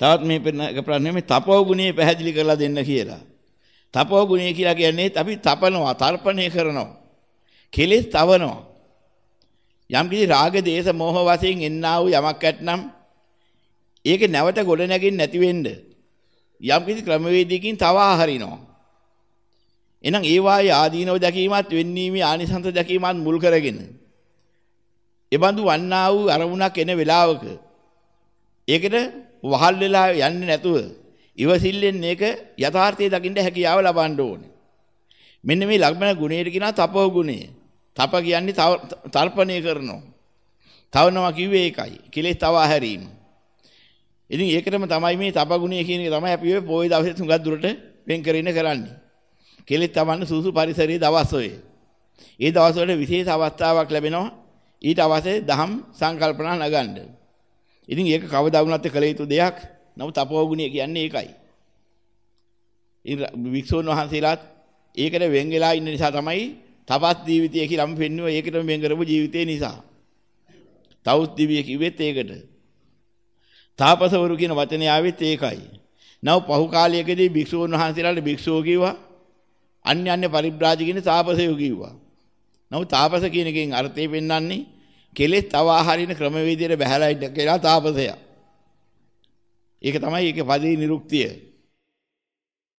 තවත් මේ ප්‍රශ්නේ මේ තපෝ ගුණේ පැහැදිලි කරලා දෙන්න කියලා. තපෝ ගුණේ කියලා කියන්නේ අපි තපනවා, තර්පණය කරනවා. කෙලෙස් තවනවා. යම් කිසි රාග, දේශ, මෝහ වශයෙන් එන්නා වූ යමක් ඇතනම් ඒක නැවත ගොඩ නැගින් නැති වෙන්න යම් කිසි ක්‍රමවේදයකින් තවා හරිනවා. එහෙනම් ඒ වායේ ආදීනව දැකීමත් වෙන්නීමේ ආනිසංස දැකීමත් මුල් කරගෙන එබඳු වන්නා වූ අරමුණක් එන වෙලාවක ඒකට වහල් වෙලා යන්නේ නැතුව ඉවසිල්ලෙන් මේක යථාර්ථය දකින්න හැකියාව ලබන්න ඕනේ. මෙන්න මේ ලග්න ගුණයට කියනවා තපෝ ගුණය. තප කියන්නේ තර්පණය කරනවා. තවනවා කිව්වේ ඒකයි. කෙලෙස් තව හැරීම. ඉතින් ඒකටම තමයි මේ තප ගුණය කියන එක තමයි අපි ඔය පොයි දවසේ තුඟක් දුරට වෙන් කරගෙන කරන්නේ. කෙලෙස් තවන්න සුසු පරිසරයේ දවස් ඔය. ඒ දවස් වල විශේෂ අවස්ථාවක් ලැබෙනවා. ඊට අවශ්‍ය දහම් සංකල්පනා නගන්න. ඉතින් ඒක කවදා වුණත් කළ යුතු දෙයක්. නමුත් අපෝගුණිය කියන්නේ ඒකයි. ඉතින් වික්ෂෝන් වහන්සේලාත් ඒකට වෙන් වෙලා ඉන්න නිසා තමයි තපස් ජීවිතය කියලා මම පෙන්නුවා ඒකටම වෙන් කරපු ජීවිතේ නිසා. තවුස් දිවිය කිව්වෙත් ඒකට. තාපසවරු කියන වචනේ ආවෙත් ඒකයි. නව පහු කාලයකදී භික්ෂුන් වහන්සේලාට භික්ෂුව කිව්වා අන්‍ය අන්‍ය පරිබ්‍රාජකින් තාපසයෝ කිව්වා. නමුත් තාපස කියන එකෙන් අර්ථය පෙන්වන්නේ කෙලෙස් තව ආහාරින ක්‍රමවේදයට බහැලා ඉන්න කියලා තාපසයා. ඒක තමයි ඒකේ පදේ නිරුක්තිය.